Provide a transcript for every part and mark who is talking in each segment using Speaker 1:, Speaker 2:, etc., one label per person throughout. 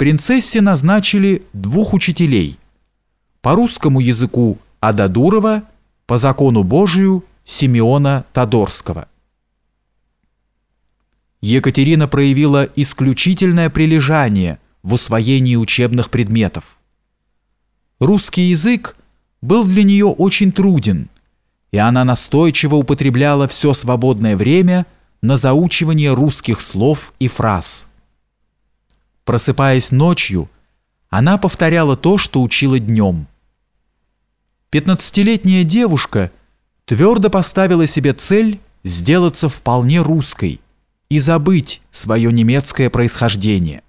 Speaker 1: принцессе назначили двух учителей. По русскому языку Ададурова, по закону Божию Симеона Тодорского. Екатерина проявила исключительное прилежание в усвоении учебных предметов. Русский язык был для нее очень труден, и она настойчиво употребляла все свободное время на заучивание русских слов и фраз. Просыпаясь ночью, она повторяла то, что учила днем. Пятнадцатилетняя девушка твердо поставила себе цель сделаться вполне русской – и забыть свое немецкое происхождение.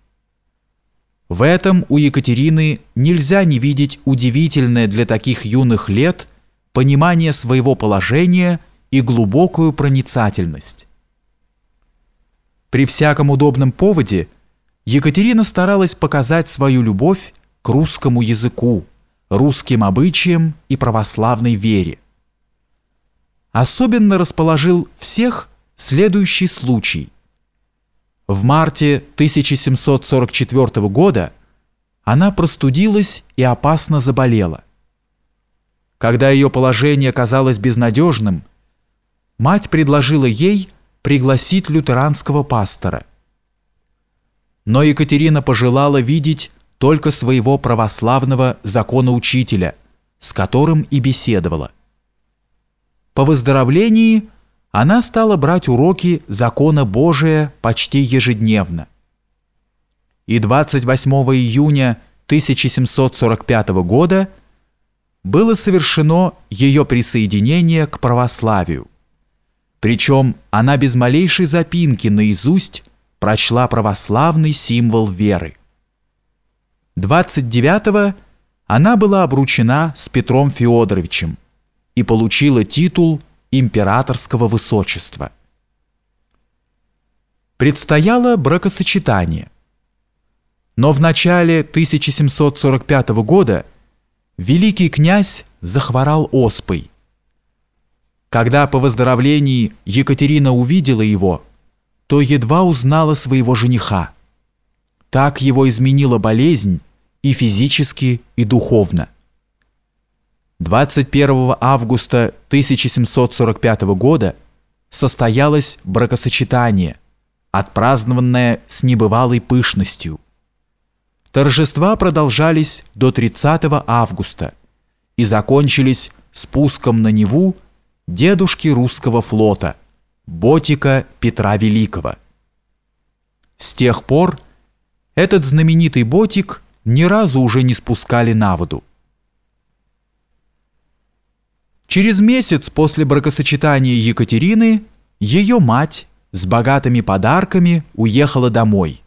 Speaker 1: В этом у Екатерины нельзя не видеть удивительное для таких юных лет понимание своего положения и глубокую проницательность. При всяком удобном поводе Екатерина старалась показать свою любовь к русскому языку, русским обычаям и православной вере. Особенно расположил всех следующий случай. В марте 1744 года она простудилась и опасно заболела. Когда ее положение казалось безнадежным, мать предложила ей пригласить лютеранского пастора. Но Екатерина пожелала видеть только своего православного законоучителя, с которым и беседовала. По выздоровлении – она стала брать уроки закона Божия почти ежедневно. И 28 июня 1745 года было совершено ее присоединение к православию. Причем она без малейшей запинки наизусть прочла православный символ веры. 29-го она была обручена с Петром Феодоровичем и получила титул императорского высочества. Предстояло бракосочетание. Но в начале 1745 года великий князь захворал оспой. Когда по выздоровлении Екатерина увидела его, то едва узнала своего жениха. Так его изменила болезнь и физически, и духовно. 21 августа 1745 года состоялось бракосочетание, отпразднованное с небывалой пышностью. Торжества продолжались до 30 августа и закончились спуском на Неву дедушки русского флота, Ботика Петра Великого. С тех пор этот знаменитый Ботик ни разу уже не спускали на воду. Через месяц после бракосочетания Екатерины ее мать с богатыми подарками уехала домой,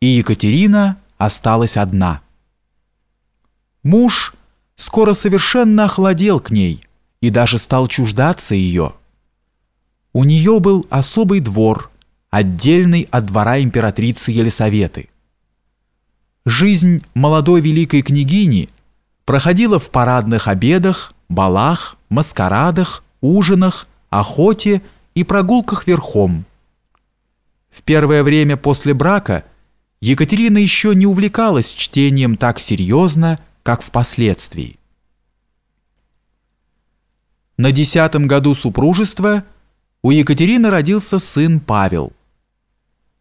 Speaker 1: и Екатерина осталась одна. Муж скоро совершенно охладел к ней и даже стал чуждаться ее. У нее был особый двор, отдельный от двора императрицы Елисаветы. Жизнь молодой великой княгини проходила в парадных обедах, балах, маскарадах, ужинах, охоте и прогулках верхом. В первое время после брака Екатерина еще не увлекалась чтением так серьезно, как впоследствии. На десятом году супружества у Екатерины родился сын Павел.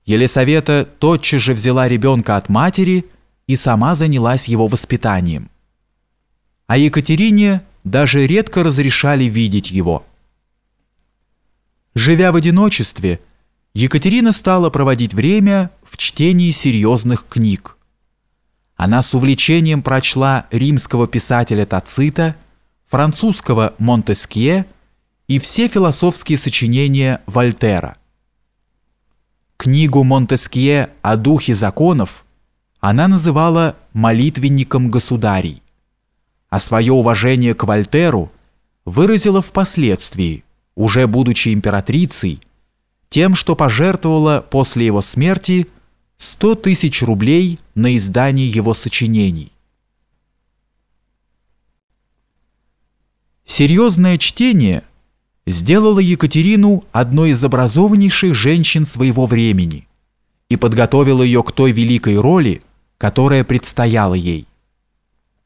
Speaker 1: Елисавета тотчас же взяла ребенка от матери и сама занялась его воспитанием. А Екатерине даже редко разрешали видеть его. Живя в одиночестве, Екатерина стала проводить время в чтении серьезных книг. Она с увлечением прочла римского писателя Тацита, французского Монтескье и все философские сочинения Вольтера. Книгу Монтескье о духе законов она называла «молитвенником государей» а свое уважение к Вольтеру выразила впоследствии, уже будучи императрицей, тем, что пожертвовала после его смерти 100 тысяч рублей на издание его сочинений. Серьезное чтение сделало Екатерину одной из образованнейших женщин своего времени и подготовило ее к той великой роли, которая предстояла ей.